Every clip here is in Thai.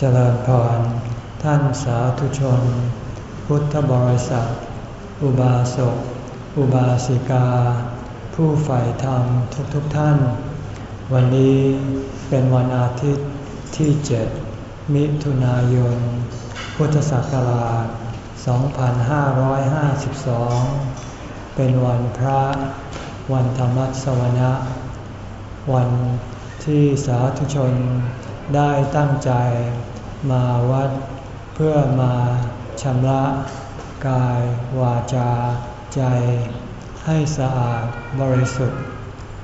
เจริญพร ท่านสาธุชน พุทธบริษัท อุบาสก อุบาสิกา ผู้ใฝ่ธรรมทุกๆทท่าน วันนี้เป็นวันอาทิตย์ที่เจ็ดมิถุนายน พุทธศักราช 2552 เป็นวันพระ วันธรรมสวนะ วันที่สาธุชน ได้ตั้งใจมาวัด เพื่อมาชำระกาย วาจา ใจ ให้สะอาดบริสุทธิ์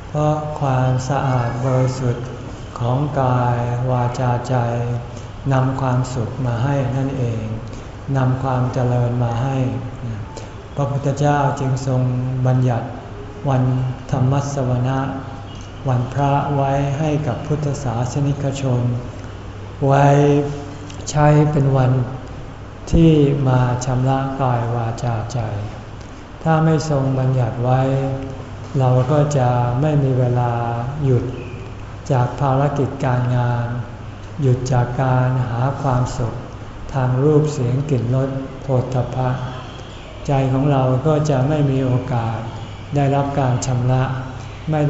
เพราะความสะอาดบริสุทธิ์ของกาย วาจาใจนำความสุขมาให้นั่นเองนำความเจริญมาให้ พระพุทธเจ้าจึงทรงบัญญัติวันธรรมสวนะ วันพระไว้ให้กับพุทธศาสนิกชน ไว้ใช้เป็นวันที่มาชำระกายวาจาใจ ถ้าไม่ทรงบัญญัติไว้ เราก็จะไม่มีเวลาหยุดจากภารกิจการงาน หยุดจากการหาความสุข ทางรูปเสียงกลิ่นรสโผฏฐพะใจของเราก็จะไม่มีโอกาสได้รับการชำระไม่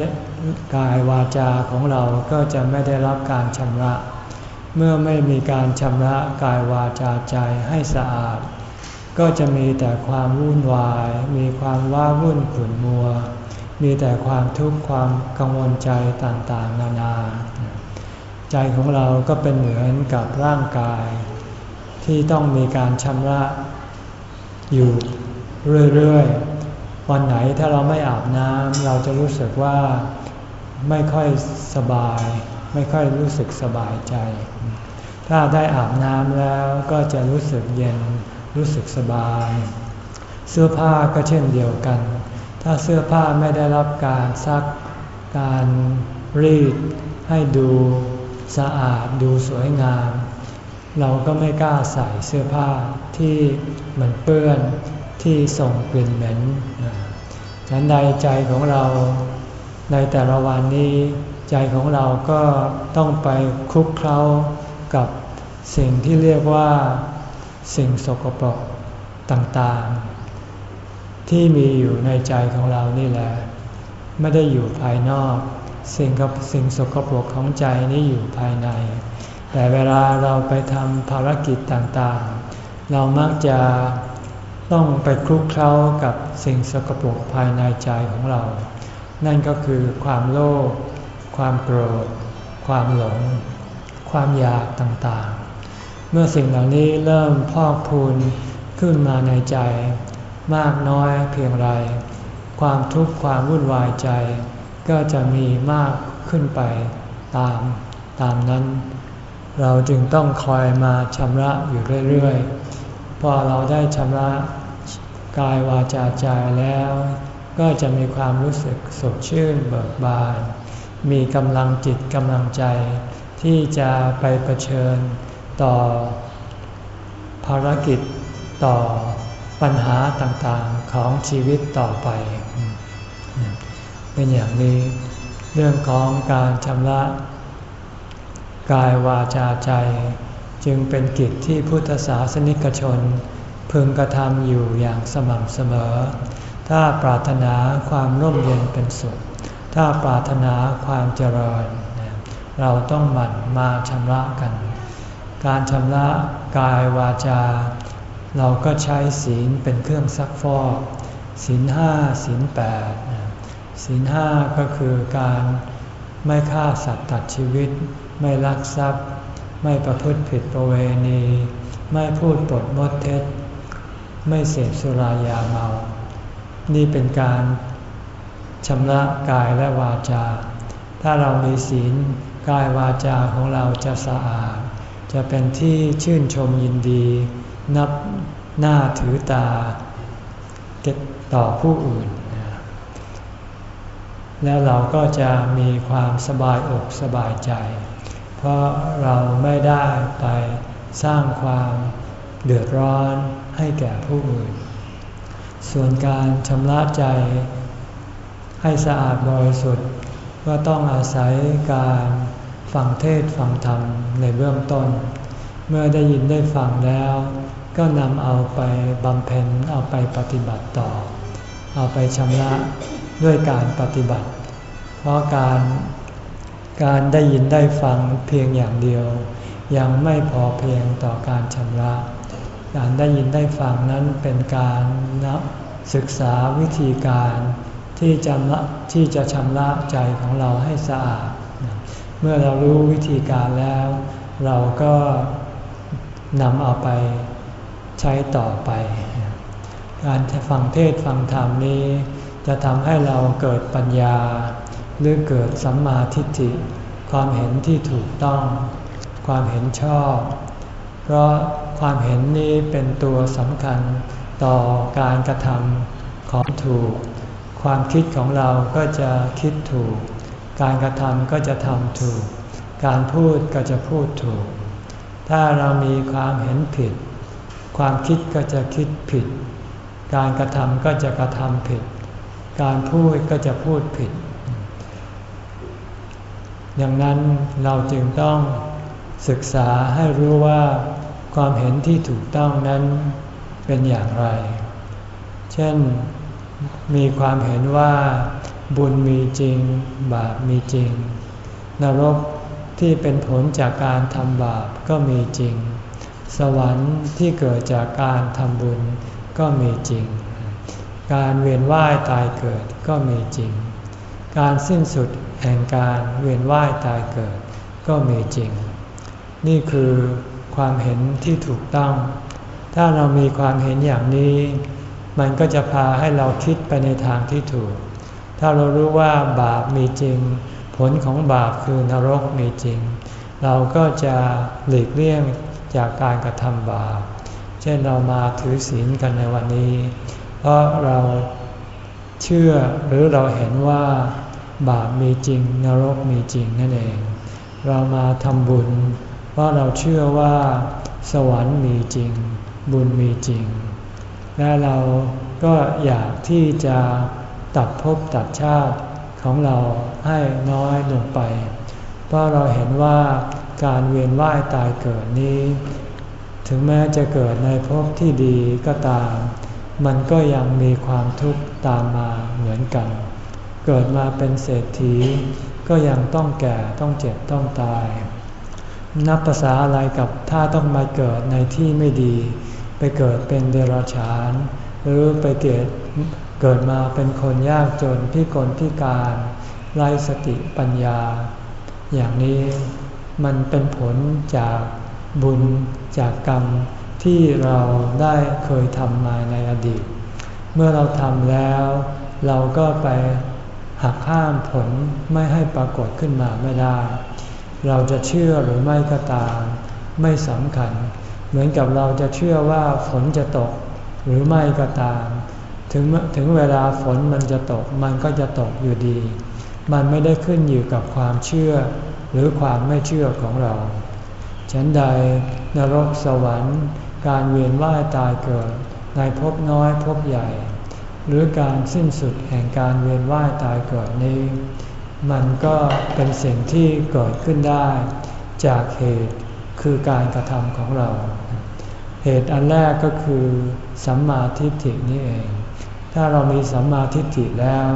กายวาจาของเราก็จะไม่ได้รับการชำระ เมื่อไม่มีการชำระกายวาจาใจให้สะอาด ก็จะมีแต่ความวุ่นวาย มีความว้าวุ่นขุ่นมัว มีแต่ความทุกข์ความกังวลใจต่างๆ นานา ใจของเราก็เป็นเหมือนกับร่างกาย ที่ต้องมีการชำระอยู่เรื่อยๆ วันไหนถ้าเราไม่อาบน้ำเราจะรู้สึกว่า ไม่ค่อยสบาย ไม่ค่อยรู้สึกสบายใจ ถ้าได้อาบน้ำแล้วก็จะรู้สึกเย็นรู้สึกสบาย เสื้อผ้าก็เช่นเดียวกัน ถ้าเสื้อผ้าไม่ได้รับการซักการรีด ให้ดูสะอาดดูสวยงาม เราก็ไม่กล้าใส่เสื้อผ้าที่มันเปื้อนที่ส่งกลิ่นเหม็นฉันใดใจของเรา ในแต่ละวันนี้ใจของเราก็ต้องไปคลุกเคล้ากับสิ่งที่เรียกว่าสิ่งสกปรกต่างๆ ที่มีอยู่ในใจของเรานี่แหละ ไม่ได้อยู่ภายนอก สิ่งกับสิ่งสกปรกของใจนี่อยู่ภายใน แต่เวลาเราไปทำภารกิจต่างๆ เรามักจะต้องไปคลุกเคล้ากับสิ่งสกปรกภายในใจของเรา นั่นก็คือความโลภความโกรธ ความหลง ความอยากต่างๆ เมื่อสิ่งเหล่านี้เริ่มพอกพูนขึ้นมาในใจ มากน้อยเพียงไร ความทุกข์ความวุ่นวายใจ ก็จะมีมากขึ้นไปตามตามนั้น เราจึงต้องคอยมาชำระอยู่เรื่อยๆ พอเราได้ชำระกายวาจาใจแล้ว ก็จะมีความรู้สึกสดชื่นเบิกบาน มีกำลังจิตกำลังใจ ที่จะไปเผชิญต่อภารกิจต่อปัญหาต่างๆของชีวิตต่อไป เป็นอย่างนี้เรื่องของการชำระกายวาจาใจ จึงเป็นกิจที่พุทธศาสนิกชน พึงกระทำอยู่อย่างสม่ำเสมอ ถ้าปรารถนาความร่มเย็นเป็นสุข ถ้าปรารถนาความเจริญ เราต้องหมั่นมาชำระกัน การชำระกายวาจา เราก็ใช้ศีลเป็นเครื่องซักฟอกศีลห้าศีลแปดศีลห้าก็คือการไม่ฆ่าสัตว์ตัดชีวิต ไม่ลักทรัพย์ ไม่ประพฤติผิดประเวณี ไม่พูดปดมดเท็จ ไม่เสพสุรายาเมา นี่เป็นการชำระกายและวาจา ถ้าเรามีศีลกายวาจาของเราจะสะอาด จะเป็นที่ชื่นชมยินดี นับหน้าถือตาเกต่อผู้อื่น แล้วเราก็จะมีความสบายอกสบายใจ เพราะเราไม่ได้ไปสร้างความเดือดร้อนให้แก่ผู้อื่น ส่วนการชำระใจ ให้สะอาดบริสุทธิ์ก็ต้องอาศัยการฟังเทศฟังธรรมในเบื้องต้น เมื่อได้ยินได้ฟังแล้ว ก็นำเอาไปบำเพ็ญเอาไปปฏิบัติต่อ เอาไปชำระด้วยการปฏิบัติ เพราะการการได้ยินได้ฟังเพียงอย่างเดียว ยังไม่พอเพียงต่อการชำระ การได้ยินได้ฟังนั้นเป็นการนับศึกษาวิธีการที่จะที่จะชำระใจของเราให้สะอาด เมื่อเรารู้วิธีการแล้ว เราก็นำเอาไปใช้ต่อไป การฟังเทศฟังธรรมนี้ จะทำให้เราเกิดปัญญา หรือเกิดสัมมาทิฏฐิ ความเห็นที่ถูกต้อง ความเห็นชอบ เพราะ ความเห็นนี้เป็นตัวสำคัญต่อการกระทำของถูก ความคิดของเราก็จะคิดถูก การกระทำก็จะทำถูก การพูดก็จะพูดถูก ถ้าเรามีความเห็นผิด ความคิดก็จะคิดผิด การกระทำก็จะกระทำผิด การพูดก็จะพูดผิด ดังนั้นเราจึงต้องศึกษาให้รู้ว่า ความเห็นที่ถูกต้องนั้นเป็นอย่างไร เช่นมีความเห็นว่าบุญมีจริง บาปมีจริง นรกที่เป็นผลจากการทำบาปก็มีจริง สวรรค์ที่เกิดจากการทำบุญก็มีจริง การเวียนว่ายตายเกิดก็มีจริง การสิ้นสุดแห่งการเวียนว่ายตายเกิดก็มีจริง นี่คือ ความเห็นที่ถูกต้อง ถ้าเรามีความเห็นอย่างนี้ มันก็จะพาให้เราคิดไปในทางที่ถูก ถ้าเรารู้ว่าบาปมีจริง ผลของบาปคือนรกมีจริง เราก็จะหลีกเลี่ยงจากการกระทำบาป เช่นเรามาถือศีลกันในวันนี้ เพราะเราเชื่อหรือเราเห็นว่าบาปมีจริง นรกมีจริงนั่นเอง เรามาทำบุญ เพราะเราเชื่อว่า สวรรค์มีจริง บุญมีจริง และเราก็อยากที่จะตัดภพตัดชาติของเราให้น้อยลงไป เพราะเราเห็นว่าการเวียนว่ายตายเกิดนี้ ถึงแม้จะเกิดในภพที่ดีก็ตาม มันก็ยังมีความทุกข์ตามมาเหมือนกัน เกิดมาเป็นเศรษฐี ก็ยังต้องแก่ต้องเจ็บต้องตาย นับภาษาอะไรกับถ้าต้องมาเกิดในที่ไม่ดี ไปเกิดเป็นเดรัจฉาน หรือไปเกิดเกิดมาเป็นคนยากจนพิกลพิการไร้สติปัญญา อย่างนี้มันเป็นผลจากบุญจากกรรมที่เราได้เคยทำมาในอดีต เมื่อเราทำแล้ว เราก็ไปหักห้ามผลไม่ให้ปรากฏขึ้นมาไม่ได้ เราจะเชื่อหรือไม่ก็ตาม ไม่สำคัญ เหมือนกับเราจะเชื่อว่าฝนจะตก หรือไม่ก็ตาม ถึงถึงเวลาฝนมันจะตกมันก็จะตกอยู่ดี มันไม่ได้ขึ้นอยู่กับความเชื่อ หรือความไม่เชื่อของเรา ฉันใดนรกสวรรค์ การเวียนว่ายตายเกิด ในภพน้อยภพใหญ่ หรือการสิ้นสุดแห่งการเวียนว่ายตายเกิดนี้ มันก็เป็นสิ่งที่เกิดขึ้นได้จากเหตุคือการกระทำของเรา เหตุอันแรกก็คือสัมมาทิฏฐินี่เอง ถ้าเรามีสัมมาทิฏฐิแล้ว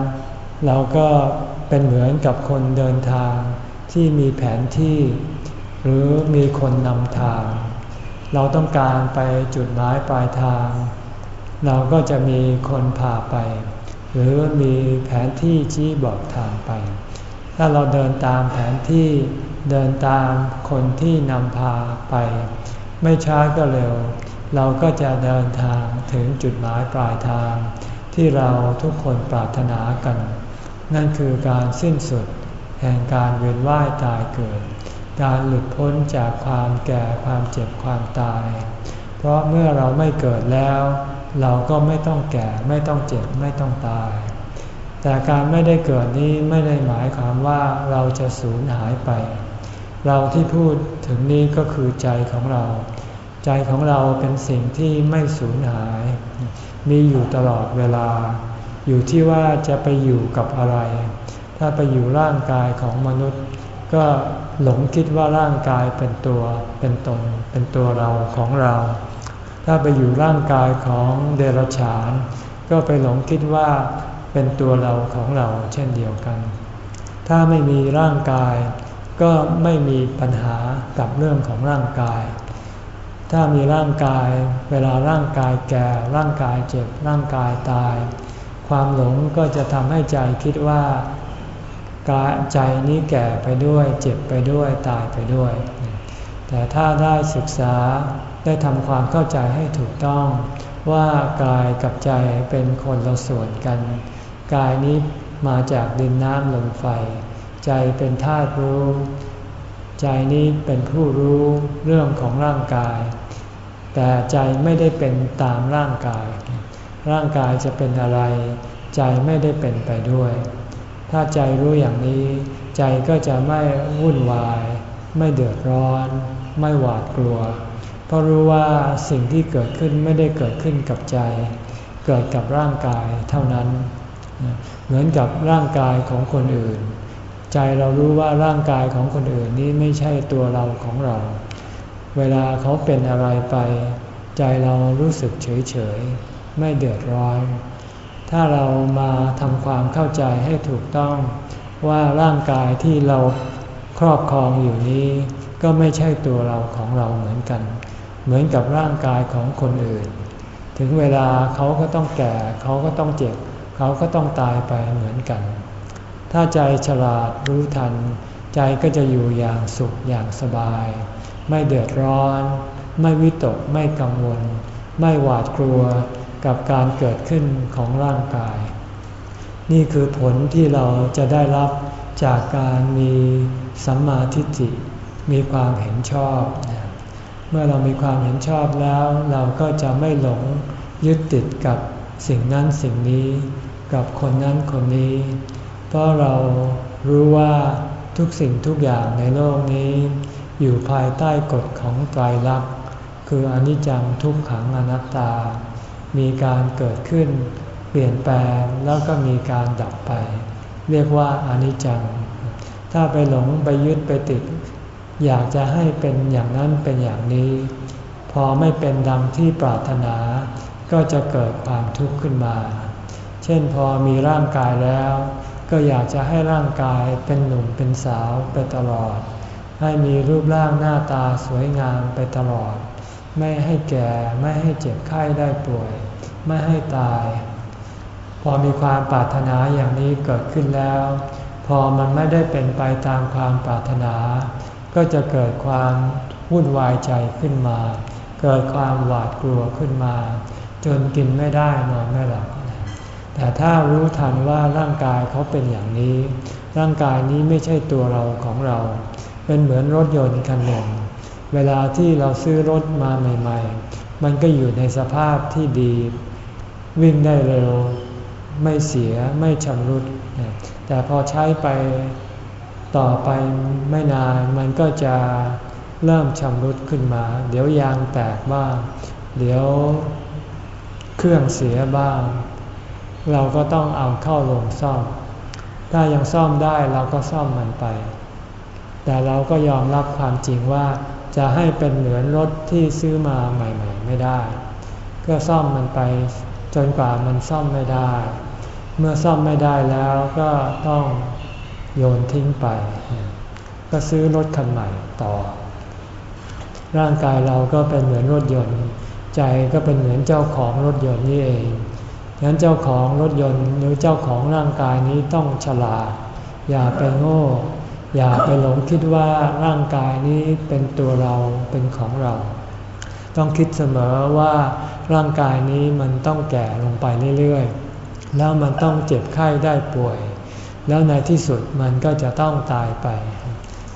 เราก็เป็นเหมือนกับคนเดินทางที่มีแผนที่ หรือมีคนนำทาง เราต้องการไปจุดหมายปลายทาง เราก็จะมีคนพาไป หรือมีแผนที่ชี้บอกทางไป ถ้าเราเดินตามแผนที่เดินตามคนที่นำพาไป ไม่ช้าก็เร็ว เราก็จะเดินทางถึงจุดหมายปลายทาง ที่เราทุกคนปรารถนากัน นั่นคือการสิ้นสุด แห่งการเวียนว่ายตายเกิด การหลุดพ้นจากความแก่ความเจ็บความตาย เพราะเมื่อเราไม่เกิดแล้ว เราก็ไม่ต้องแก่ไม่ต้องเจ็บไม่ต้องตาย แต่การไม่ได้เกิดนี้ไม่ได้หมายความว่าเราจะสูญหายไป เราที่พูดถึงนี้ก็คือใจของเรา ใจของเราเป็นสิ่งที่ไม่สูญหาย มีอยู่ตลอดเวลา อยู่ที่ว่าจะไปอยู่กับอะไร ถ้าไปอยู่ร่างกายของมนุษย์ ก็หลงคิดว่าร่างกายเป็นตัวเป็นตนเป็นตัวเราของเรา ถ้าไปอยู่ร่างกายของเดรัจฉาน ก็ไปหลงคิดว่า เป็นตัวเราของเราเช่นเดียวกัน ถ้าไม่มีร่างกาย ก็ไม่มีปัญหากับเรื่องของร่างกาย ถ้ามีร่างกาย เวลาร่างกายแก่ ร่างกายเจ็บ ร่างกายตาย ความหลงก็จะทำให้ใจคิดว่ากายใจนี้แก่ไปด้วย เจ็บไปด้วย ตายไปด้วย แต่ถ้าได้ศึกษาได้ทำความเข้าใจให้ถูกต้องว่ากายกับใจเป็นคนละส่วนกัน กายนี้มาจากดินน้ำลมไฟ ใจเป็นธาตุรู้ ใจนี้เป็นผู้รู้เรื่องของร่างกาย แต่ใจไม่ได้เป็นตามร่างกาย ร่างกายจะเป็นอะไร ใจไม่ได้เป็นไปด้วย ถ้าใจรู้อย่างนี้ ใจก็จะไม่วุ่นวาย ไม่เดือดร้อน ไม่หวาดกลัว เพราะรู้ว่าสิ่งที่เกิดขึ้นไม่ได้เกิดขึ้นกับใจ เกิดกับร่างกายเท่านั้น เหมือนกับร่างกายของคนอื่น ใจเรารู้ว่าร่างกายของคนอื่นนี้ไม่ใช่ตัวเราของเรา เวลาเขาเป็นอะไรไป ใจเรารู้สึกเฉยเฉยไม่เดือดร้อน ถ้าเรามาทำความเข้าใจให้ถูกต้องว่าร่างกายที่เราครอบครองอยู่นี้ ก็ไม่ใช่ตัวเราของเราเหมือนกัน เหมือนกับร่างกายของคนอื่น ถึงเวลาเขาก็ต้องแก่ เขาก็ต้องเจ็บ เขาก็ต้องตายไปเหมือนกัน ถ้าใจฉลาดรู้ทัน ใจก็จะอยู่อย่างสุขอย่างสบาย ไม่เดือดร้อน ไม่วิตกไม่กังวล ไม่หวาดกลัวกับการเกิดขึ้นของร่างกาย นี่คือผลที่เราจะได้รับจากการมีสัมมาทิฏฐิมีความเห็นชอบ เมื่อเรามีความเห็นชอบแล้ว เราก็จะไม่หลงยึดติดกับสิ่งนั้นสิ่งนี้ กับคนนั้นคนนี้ เพราะเรารู้ว่าทุกสิ่งทุกอย่างในโลกนี้ อยู่ภายใต้กฎของไตรลักษณ์คืออนิจจังทุกขังอนัตตา มีการเกิดขึ้น เปลี่ยนแปลงแล้วก็มีการดับไป เรียกว่าอนิจจัง ถ้าไปหลงไปยึดไปติด อยากจะให้เป็นอย่างนั้นเป็นอย่างนี้ พอไม่เป็นดังที่ปรารถนา ก็จะเกิดความทุกข์ขึ้นมา ช่นพอมีร่างกายแล้ว ก็อยากจะให้ร่างกายเป็นหนุ่มเป็นสาวไปตลอด ให้มีรูปร่างหน้าตาสวยงามไปตลอด ไม่ให้แก่ไม่ให้เจ็บไข้ได้ป่วย ไม่ให้ตาย พอมีความปรารถนาอย่างนี้เกิดขึ้นแล้ว พอมันไม่ได้เป็นไปตามความปรารถนา ก็จะเกิดความวุ่นวายใจขึ้นมา เกิดความหวาดกลัวขึ้นมา จนกินไม่ได้นอนไม่หลับ แต่ถ้ารู้ทันว่าร่างกายเขาเป็นอย่างนี้ ร่างกายนี้ไม่ใช่ตัวเราของเรา เป็นเหมือนรถยนต์คันหนึ่ง เวลาที่เราซื้อรถมาใหม่ ๆ มันก็อยู่ในสภาพที่ดี วิ่งได้เร็ว ไม่เสียไม่ชำรุด แต่พอใช้ไปต่อไปไม่นานมันก็จะเริ่มชำรุดขึ้นมา เดี๋ยวยางแตกบ้าง เดี๋ยวเครื่องเสียบ้าง เราก็ต้องเอาเข้าลงซ่อม ถ้ายังซ่อมได้เราก็ซ่อมมันไป แต่เราก็ยอมรับความจริงว่าจะให้เป็นเหมือนรถที่ซื้อมาใหม่ ๆ ไม่ได้ ก็ซ่อมมันไปจนกว่ามันซ่อมไม่ได้ เมื่อซ่อมไม่ได้แล้วก็ต้องโยนทิ้งไป ก็ซื้อรถคันใหม่ต่อ ร่างกายเราก็เป็นเหมือนรถยนต์ ใจก็เป็นเหมือนเจ้าของรถยนต์นี่เอง ฉะนั้นเจ้าของรถยนต์หรือเจ้าของร่างกายนี้ต้องฉลาด อย่าไปโง่ อย่าไปหลงคิดว่าร่างกายนี้เป็นตัวเราเป็นของเรา ต้องคิดเสมอว่าร่างกายนี้มันต้องแก่ลงไปเรื่อยๆ แล้วมันต้องเจ็บไข้ได้ป่วย แล้วในที่สุดมันก็จะต้องตายไป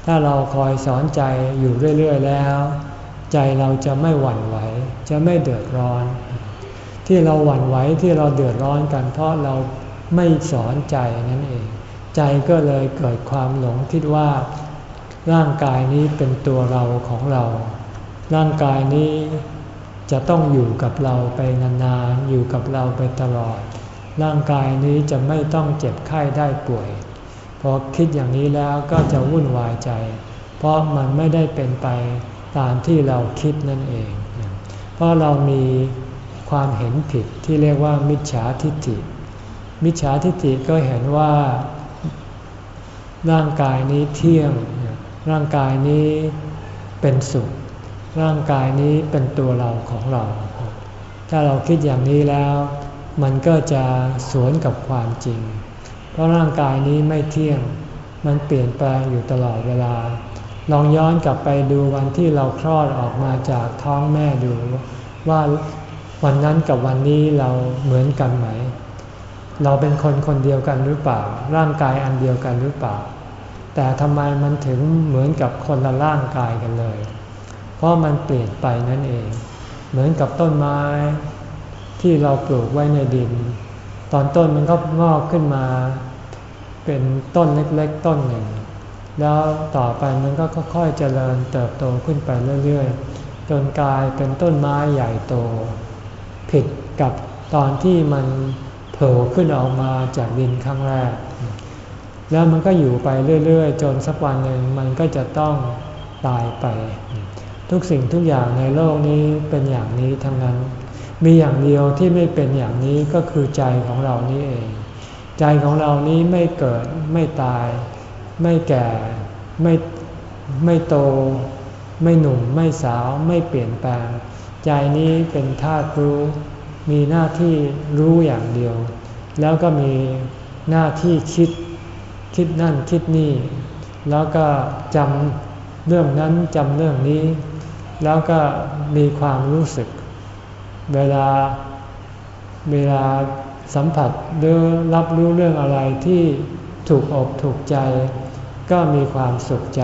ถ้าเราคอยสอนใจอยู่เรื่อยๆแล้ว ใจเราจะไม่หวั่นไหว จะไม่เดือดร้อน ที่เราหวั่นไหวที่เราเดือดร้อนกัน เพราะเราไม่สอนใจนั่นเอง ใจก็เลยเกิดความหลงคิดว่า ร่างกายนี้เป็นตัวเราของเรา ร่างกายนี้จะต้องอยู่กับเราไปนานๆ อยู่กับเราไปตลอด ร่างกายนี้จะไม่ต้องเจ็บไข้ได้ป่วย พอคิดอย่างนี้แล้วก็จะวุ่นวายใจ เพราะมันไม่ได้เป็นไปตามที่เราคิดนั่นเอง เพราะเรามี ความเห็นผิดที่เรียกว่ามิจฉาทิฏฐิ มิจฉาทิฏฐิก็เห็นว่า ร่างกายนี้เที่ยง ร่างกายนี้เป็นสุข ร่างกายนี้เป็นตัวเราของเรา ถ้าเราคิดอย่างนี้แล้ว มันก็จะสวนกับความจริง เพราะร่างกายนี้ไม่เที่ยง มันเปลี่ยนแปลงอยู่ตลอดเวลา ลองย้อนกลับไปดูวันที่เราคลอดออกมาจากท้องแม่ดูว่า วันนั้นกับวันนี้เราเหมือนกันไหม เราเป็นคนคนเดียวกันหรือเปล่า ร่างกายอันเดียวกันหรือเปล่า แต่ทำไมมันถึงเหมือนกับคนละร่างกายกันเลย เพราะมันเปลี่ยนไปนั่นเอง เหมือนกับต้นไม้ที่เราปลูกไว้ในดิน ตอนต้นมันก็งอกขึ้นมา เป็นต้นเล็กๆ ต้นหนึ่ง แล้วต่อไปมันก็ค่อยๆเจริญเติบโตขึ้นไปเรื่อยๆ จนกลายเป็นต้นไม้ใหญ่โต ผิดกับตอนที่มันโผล่ขึ้นออกมาจากดินครั้งแรก แล้วมันก็อยู่ไปเรื่อยๆ จนสักวันหนึ่งมันก็จะต้องตายไป ทุกสิ่งทุกอย่างในโลกนี้เป็นอย่างนี้ทั้งนั้น มีอย่างเดียวที่ไม่เป็นอย่างนี้ก็คือใจของเรานี้เอง ใจของเรานี้ไม่เกิดไม่ตาย ไม่แก่ไม่ไม่โต ไม่หนุ่มไม่สาวไม่เปลี่ยนแปลง ใจนี้เป็นธาตุรู้ มีหน้าที่รู้อย่างเดียว แล้วก็มีหน้าที่คิด คิดนั่นคิดนี่ แล้วก็จำเรื่องนั้นจำเรื่องนี้ แล้วก็มีความรู้สึก เวลาเวลาสัมผัสหรือรับรู้เรื่องอะไรที่ถูกอกถูกใจ ก็มีความสุขใจ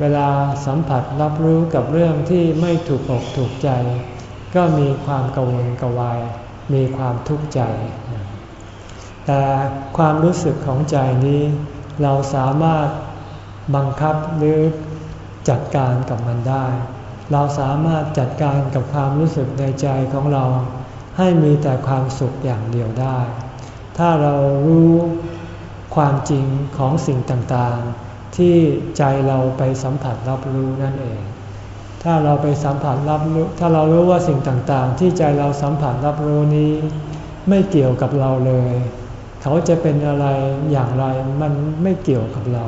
เวลาสัมผัสรับรู้กับเรื่องที่ไม่ถูกอกถูกใจ ก็มีความกังวลกวาย มีความทุกข์ใจ แต่ความรู้สึกของใจนี้ เราสามารถบังคับหรือจัดการกับมันได้ เราสามารถจัดการกับความรู้สึกในใจของเรา ให้มีแต่ความสุขอย่างเดียวได้ ถ้าเรารู้ความจริงของสิ่งต่างๆ ที่ใจเราไปสัมผัสรับรู้นั่นเอง ถ้าเราไปสัมผัสรับรู้ ถ้าเรารู้ว่าสิ่งต่างๆ ที่ใจเราสัมผัสรับรู้นี้ ไม่เกี่ยวกับเราเลย เขาจะเป็นอะไรอย่างไรมันไม่เกี่ยวกับเรา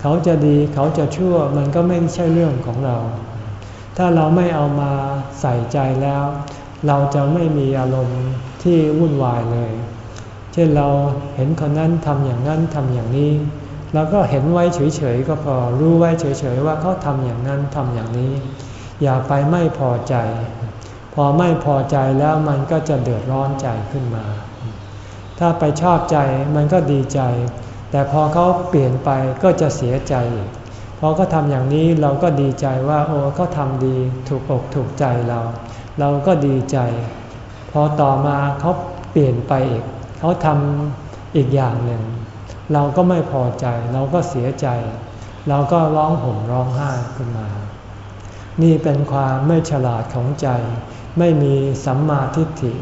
เขาจะดีเขาจะชั่วมันก็ไม่ใช่เรื่องของเรา ถ้าเราไม่เอามาใส่ใจแล้ว เราจะไม่มีอารมณ์ที่วุ่นวายเลย เช่นเราเห็นคนนั้นทำอย่างนั้นทำอย่างนี้ เราก็เห็นไว้เฉยๆก็พอรู้ไว้เฉยๆว่าเขาทำอย่างนั้นทำอย่างนี้ อย่าไปไม่พอใจ พอไม่พอใจแล้วมันก็จะเดือดร้อนใจขึ้นมา ถ้าไปชอบใจมันก็ดีใจ แต่พอเขาเปลี่ยนไปก็จะเสียใจพอเขาทำอย่างนี้เราก็ดีใจว่า โอ้เขาทำดีถูกอกถูกใจเรา เราก็ดีใจ พอต่อมาเขาเปลี่ยนไปอีกเขาทำอีกอย่างหนึ่ง เราก็ไม่พอใจ เราก็เสียใจ เราก็ร้องห่มร้องไห้ขึ้นมา นี่เป็นความไม่ฉลาดของใจ ไม่มีสัมมาทิฏฐิ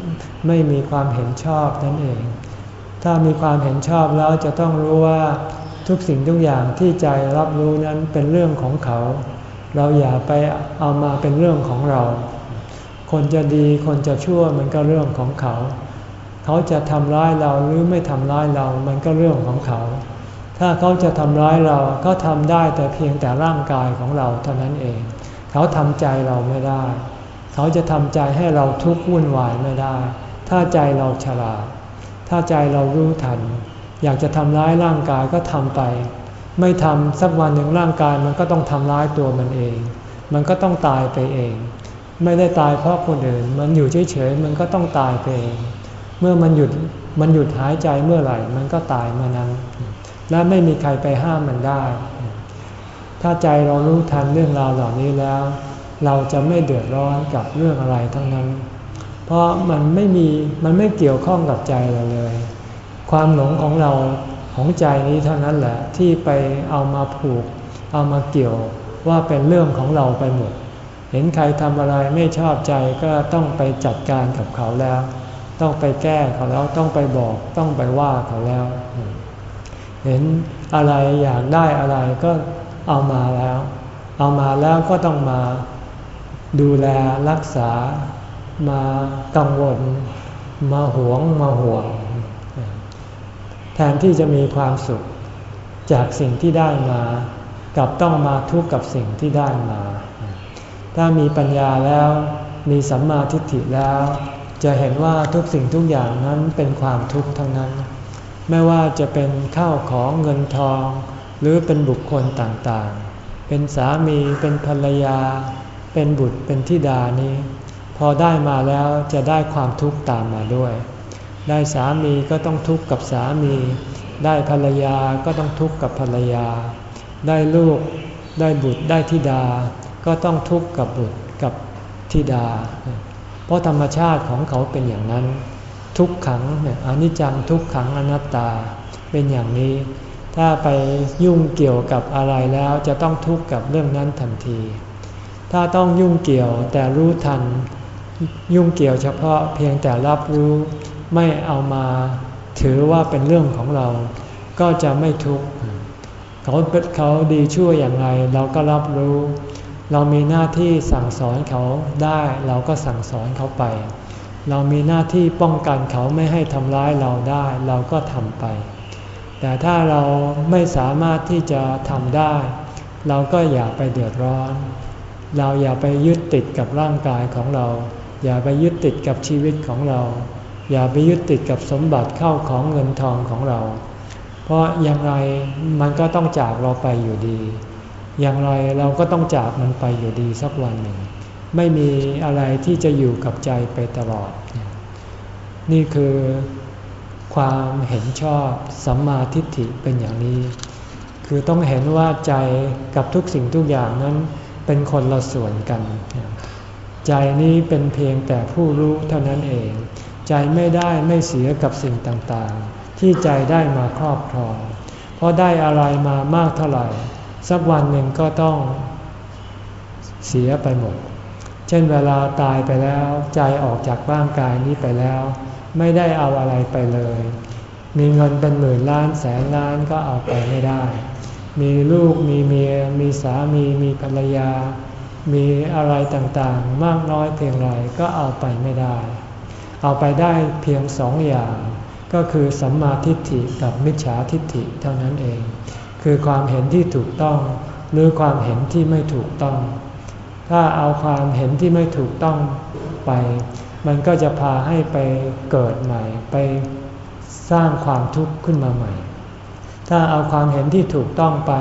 ไม่มีความเห็นชอบนั่นเอง ถ้ามีความเห็นชอบแล้วจะต้องรู้ว่าทุกสิ่งทุกอย่างที่ใจรับรู้นั้นเป็นเรื่องของเขา เราอย่าไปเอามาเป็นเรื่องของเรา คนจะดีคนจะชั่วมันก็เรื่องของเขา เขาจะทำร้ายเราหรือไม่ทำร้ายเรามันก็เรื่องของเขา ถ้าเขาจะทำร้ายเราเขาทำได้แต่เพียงแต่ร่างกายของเราเท่านั้นเอง เขาทำใจเราไม่ได้ เขาจะทำใจให้เราทุกข์วุ่นวายไม่ได้ ถ้าใจเราฉลาด ถ้าใจเรารู้ทัน อยากจะทำร้ายร่างกายก็ทำไป ไม่ทำสักวันหนึ่งร่างกายมันก็ต้องทำร้ายตัวมันเอง มันก็ต้องตายไปเอง ไม่ได้ตายเพราะคนอื่น มันอยู่เฉยๆมันก็ต้องตายไปเอง เมื่อมันหยุดมันหยุดหายใจเมื่อไหร่ มันก็ตายเมื่อนั้น และไม่มีใครไปห้ามมันได้ ถ้าใจเรารู้ทันเรื่องราวเหล่านี้แล้ว เราจะไม่เดือดร้อนกับเรื่องอะไรทั้งนั้น เพราะมันไม่มีมันไม่เกี่ยวข้องกับใจเราเลย ความหลงของเราของใจนี้เท่านั้นแหละที่ไปเอามาผูก เอามาเกี่ยวว่าเป็นเรื่องของเราไปหมด เห็นใครทำอะไรไม่ชอบใจก็ต้องไปจัดการกับเขาแล้ว ต้องไปแก้เขาแล้วต้องไปบอกต้องไปว่าเขาแล้ว เห็นอะไรอยากได้อะไรก็เอามาแล้ว เอามาแล้วก็ต้องมาดูแลรักษา มากังวล มาหวงมาห่วง แทนที่จะมีความสุขจากสิ่งที่ได้มา กับต้องมาทุกข์กับสิ่งที่ได้มา ถ้ามีปัญญาแล้วมีสัมมาทิฏฐิแล้ว จะเห็นว่าทุกสิ่งทุกอย่างนั้นเป็นความทุกข์ทั้งนั้น ไม่ว่าจะเป็นข้าวของเงินทอง หรือเป็นบุคคลต่างๆ เป็นสามีเป็นภรรยา เป็นบุตรเป็นธิดานี้ พอได้มาแล้วจะได้ความทุกข์ตามมาด้วย ได้สามีก็ต้องทุกข์กับสามี ได้ภรรยาก็ต้องทุกข์กับภรรยา ได้ลูกได้บุตรได้ธิดา ก็ต้องทุกข์กับบุตรกับธิดา เพราะธรรมชาติของเขาเป็นอย่างนั้น ทุกขังเนี่ยอนิจจังทุกขังอนัตตาเป็นอย่างนี้ ถ้าไปยุ่งเกี่ยวกับอะไรแล้วจะต้องทุกข์กับเรื่องนั้นทันที ถ้าต้องยุ่งเกี่ยวแต่รู้ทัน ยุ่งเกี่ยวเฉพาะเพียงแต่รับรู้ไม่เอามาถือว่าเป็นเรื่องของเรา ก็จะไม่ทุกข์เขาเขาดีชั่วอย่างไรเราก็รับรู้ เรามีหน้าที่สั่งสอนเขาได้เราก็สั่งสอนเขาไป เรามีหน้าที่ป้องกันเขาไม่ให้ทำร้ายเราได้เราก็ทำไป แต่ถ้าเราไม่สามารถที่จะทำได้ เราก็อย่าไปเดือดร้อน เราอย่าไปยึดติดกับร่างกายของเรา อย่าไปยึดติดกับชีวิตของเรา อย่าไปยึดติดกับสมบัติเข้าของเงินทองของเรา เพราะอย่างไรมันก็ต้องจากเราไปอยู่ดี อย่างไรเราก็ต้องจากมันไปอยู่ดีสักวันหนึ่ง ไม่มีอะไรที่จะอยู่กับใจไปตลอด นี่คือความเห็นชอบสัมมาทิฏฐิเป็นอย่างนี้ คือต้องเห็นว่าใจกับทุกสิ่งทุกอย่างนั้นเป็นคนละส่วนกัน ใจนี้เป็นเพียงแต่ผู้รู้เท่านั้นเอง ใจไม่ได้ไม่เสียกับสิ่งต่างๆ ที่ใจได้มาครอบครอง เพราะได้อะไรมามากเท่าไหร่ สักวันหนึ่งก็ต้องเสียไปหมด เช่นเวลาตายไปแล้วใจออกจากร่างกายนี้ไปแล้ว ไม่ได้เอาอะไรไปเลย มีเงินเป็นหมื่นล้านแสนล้านก็เอาไปไม่ได้ มีลูกมีเมีย มีสามี มีภรรยา มีอะไรต่างๆ มากน้อยเพียงไรก็เอาไปไม่ได้ เอาไปได้เพียงสองอย่าง ก็คือสัมมาทิฏฐิกับมิจฉาทิฏฐิเท่านั้นเอง คือความเห็นที่ถูกต้อง หรือความเห็นที่ไม่ถูกต้อง ถ้าเอาความเห็นที่ไม่ถูกต้องไป มันก็จะพาให้ไปเกิดใหม่ ไปสร้างความทุกข์ขึ้นมาใหม่ ถ้าเอาความเห็นที่ถูกต้องไป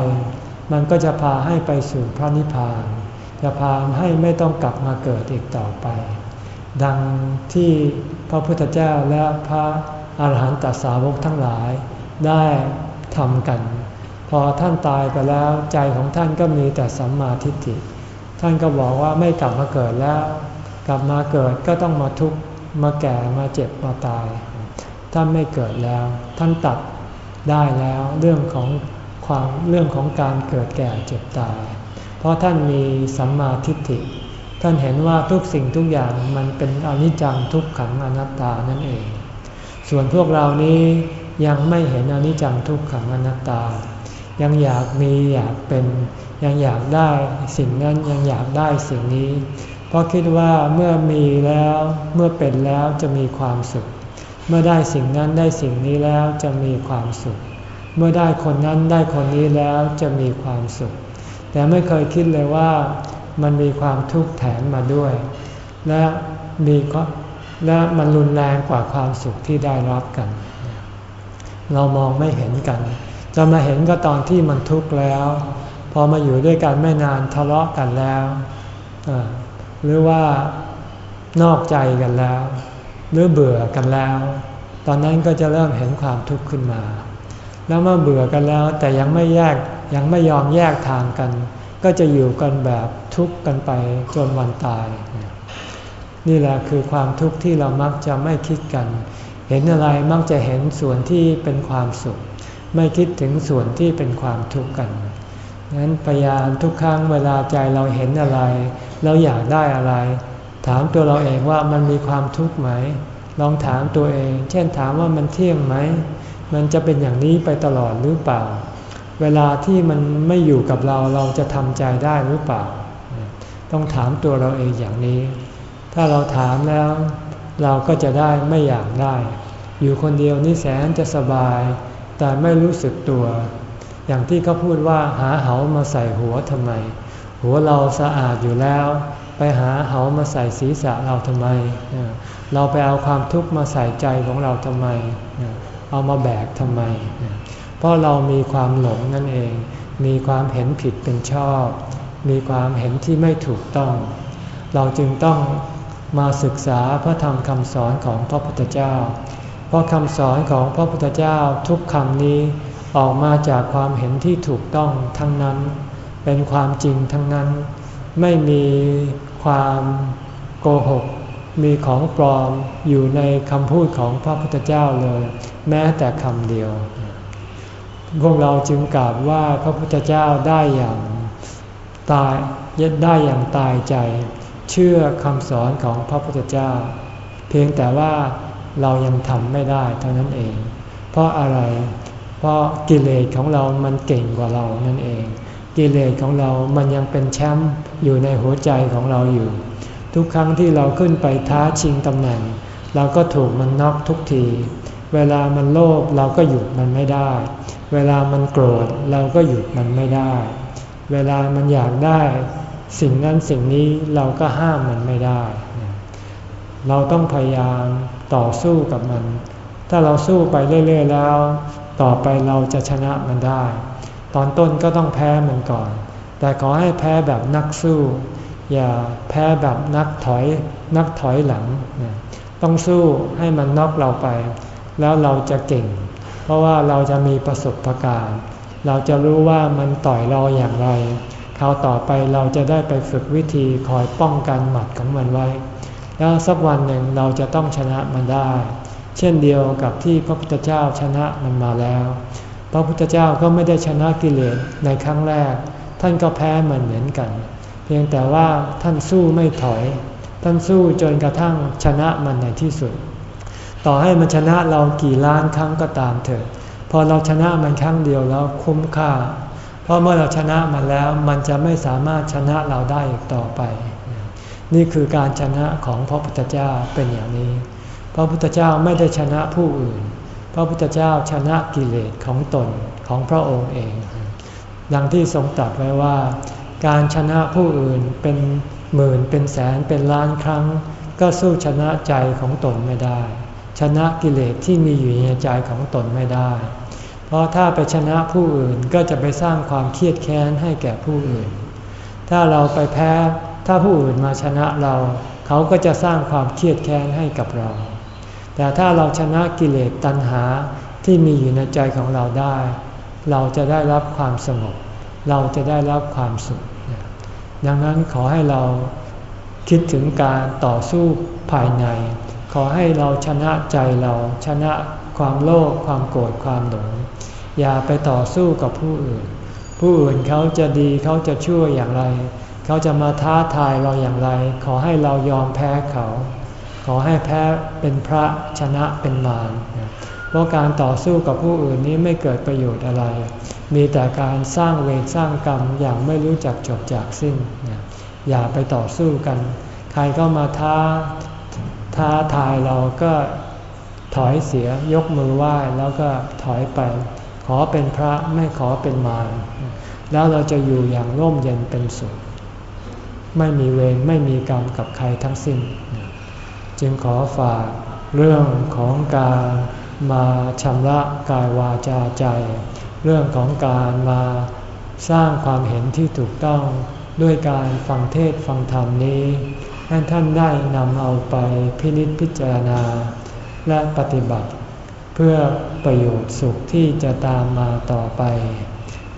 มันก็จะพาให้ไปสู่พระนิพพาน จะพาให้ไม่ต้องกลับมาเกิดอีกต่อไป ดังที่พระพุทธเจ้าและพระอาหารหันตสาวกทั้งหลายได้ทำกัน พอท่านตายไปแล้วใจของท่านก็มีแต่สัมมาทิฏฐิ ท่านก็บอกว่าไม่กลับมาเกิดแล้ว กลับมาเกิดก็ต้องมาทุกข์มาแก่มาเจ็บมาตาย ท่านไม่เกิดแล้ว ท่านตัดได้แล้วเรื่องของความเรื่องของการเกิดแก่เจ็บตาย เพราะท่านมีสัมมาทิฏฐิ ท่านเห็นว่าทุกสิ่งทุกอย่างมันเป็นอนิจจังทุกขังอนัตตานั่นเอง ส่วนพวกเรานี้ยังไม่เห็นอนิจจังทุกขังอนัตตา ยังอยากมีอยากเป็น ยังอยากได้สิ่งนั้นยังอยากได้สิ่งนี้ เพราะคิดว่าเมื่อมีแล้วเมื่อเป็นแล้วจะมีความสุข เมื่อได้สิ่งนั้นได้สิ่งนี้แล้วจะมีความสุข เมื่อได้คนนั้นได้คนนี้แล้วจะมีความสุข แต่ไม่เคยคิดเลยว่ามันมีความทุกข์แถมมาด้วย และมีและมันรุนแรงกว่าความสุขที่ได้รับกัน เรามองไม่เห็นกัน จะมาเห็นก็ตอนที่มันทุกข์แล้ว พอมาอยู่ด้วยกันไม่นานทะเลาะกันแล้วหรือว่านอกใจกันแล้ว หรือเบื่อกันแล้ว ตอนนั้นก็จะเริ่มเห็นความทุกข์ขึ้นมา แล้วเมื่อเบื่อกันแล้วแต่ยังไม่แยกยังไม่ยอมแยกทางกัน ก็จะอยู่กันแบบทุกข์กันไปจนวันตาย นี่แหละคือความทุกข์ที่เรามักจะไม่คิดกัน เห็นอะไรมักจะเห็นส่วนที่เป็นความสุข ไม่คิดถึงส่วนที่เป็นความทุกข์กันนั้นพยายามทุกครั้งเวลาใจเราเห็นอะไร เราอยากได้อะไร ถามตัวเราเองว่ามันมีความทุกข์ไหม ลองถามตัวเอง เช่นถามว่ามันเที่ยงไหม มันจะเป็นอย่างนี้ไปตลอดหรือเปล่า เวลาที่มันไม่อยู่กับเราเราจะทำใจได้หรือเปล่า ต้องถามตัวเราเองอย่างนี้ ถ้าเราถามแล้ว เราก็จะได้ไม่อยากได้ อยู่คนเดียวนี่แสนจะสบาย แต่ไม่รู้สึกตัว อย่างที่เขาพูดว่าหาเหามาใส่หัวทำไม หัวเราสะอาดอยู่แล้ว ไปหาเหามาใส่ศีรษะเราทำไม เราไปเอาความทุกข์มาใส่ใจของเราทำไม เอามาแบกทำไม เพราะเรามีความหลงนั่นเอง มีความเห็นผิดเป็นชอบ มีความเห็นที่ไม่ถูกต้อง เราจึงต้องมาศึกษาพระธรรมคำสอนของพระพุทธเจ้า เพราะคำสอนของพระพุทธเจ้าทุกคำนี้ออกมาจากความเห็นที่ถูกต้องทั้งนั้น เป็นความจริงทั้งนั้น ไม่มีความโกหก มีของปลอมอยู่ในคำพูดของพระพุทธเจ้าเลย แม้แต่คำเดียว พวกเราจึงกราบว่าพระพุทธเจ้าได้อย่างตายยึดได้อย่างตายใจ เชื่อคำสอนของพระพุทธเจ้า เพียงแต่ว่า เรายังทำไม่ได้เท่านั้นเอง เพราะอะไร เพราะกิเลสของเรามันเก่งกว่าเรานั่นเอง กิเลสของเรามันยังเป็นแชมป์อยู่ในหัวใจของเราอยู่ ทุกครั้งที่เราขึ้นไปท้าชิงตำแหน่ง เราก็ถูกมันน็อกทุกที เวลามันโลภเราก็หยุดมันไม่ได้ เวลามันโกรธเราก็หยุดมันไม่ได้ เวลามันอยากได้ สิ่งนั้นสิ่งนี้เราก็ห้ามมันไม่ได้ เราต้องพยายาม ต่อสู้กับมัน ถ้าเราสู้ไปเรื่อยๆแล้ว ต่อไปเราจะชนะมันได้ ตอนต้นก็ต้องแพ้มันก่อน แต่ขอให้แพ้แบบนักสู้ อย่าแพ้แบบนักถอย นักถอยหลัง ต้องสู้ให้มันน็อกเราไป แล้วเราจะเก่ง เพราะว่าเราจะมีประสบการณ์ เราจะรู้ว่ามันต่อยเราอย่างไรคราวต่อไปเราจะได้ไปฝึกวิธีคอยป้องกันหมัดของมันไว้ แล้วสักวันหนึ่งเราจะต้องชนะมันได้ เช่นเดียวกับที่พระพุทธเจ้าชนะมันมาแล้ว พระพุทธเจ้าก็ไม่ได้ชนะกิเลสในครั้งแรก ท่านก็แพ้มันเหมือนกัน เพียงแต่ว่าท่านสู้ไม่ถอย ท่านสู้จนกระทั่งชนะมันในที่สุด ต่อให้มันชนะเรากี่ล้านครั้งก็ตามเถิดพอเราชนะมันครั้งเดียวแล้วคุ้มค่า เพราะเมื่อเราชนะมันแล้วมันจะไม่สามารถชนะเราได้อีกต่อไป นี่คือการชนะของพระพุทธเจ้าเป็นอย่างนี้ พระพุทธเจ้าไม่ได้ชนะผู้อื่น พระพุทธเจ้าชนะกิเลสของตนของพระองค์เอง ดังที่ทรงตรัสไว้ว่า การชนะผู้อื่นเป็นหมื่นเป็นแสนเป็นล้านครั้ง ก็สู้ชนะใจของตนไม่ได้ ชนะกิเลสที่มีอยู่ในใจของตนไม่ได้ เพราะถ้าไปชนะผู้อื่นก็จะไปสร้างความเครียดแค้นให้แก่ผู้อื่น ถ้าเราไปแพ้ ถ้าผู้อื่นมาชนะเรา เขาก็จะสร้างความเครียดแค้นให้กับเรา แต่ถ้าเราชนะกิเลสตัณหาที่มีอยู่ในใจของเราได้ เราจะได้รับความสงบ เราจะได้รับความสุข ดังนั้นขอให้เราคิดถึงการต่อสู้ภายใน ขอให้เราชนะใจเราชนะความโลภความโกรธความหลง อย่าไปต่อสู้กับผู้อื่น ผู้อื่นเขาจะดีเขาจะชั่วอย่างไร เขาจะมาท้าทายเราอย่างไร ขอให้เรายอมแพ้เขา ขอให้แพ้เป็นพระชนะเป็นมารเพราะการต่อสู้กับผู้อื่นนี้ไม่เกิดประโยชน์อะไร มีแต่การสร้างเวรสร้างกรรมอย่างไม่รู้จักจบจากสิ้น อย่าไปต่อสู้กัน ใครก็มาท้าท้าทายเราก็ถอยเสียยกมือไหว้แล้วก็ถอยไป ขอเป็นพระไม่ขอเป็นมารแล้วเราจะอยู่อย่างร่มเย็นเป็นสุข ไม่มีเวรไม่มีกรรมกับใครทั้งสิ้น จึงขอฝากเรื่องของการมาชำระกายวาจาใจ เรื่องของการมาสร้างความเห็นที่ถูกต้องด้วยการฟังเทศฟังธรรมนี้ให้ท่านได้นำเอาไปพินิจพิจารณา และปฏิบัติ เพื่อประโยชน์สุขที่จะตามมาต่อไป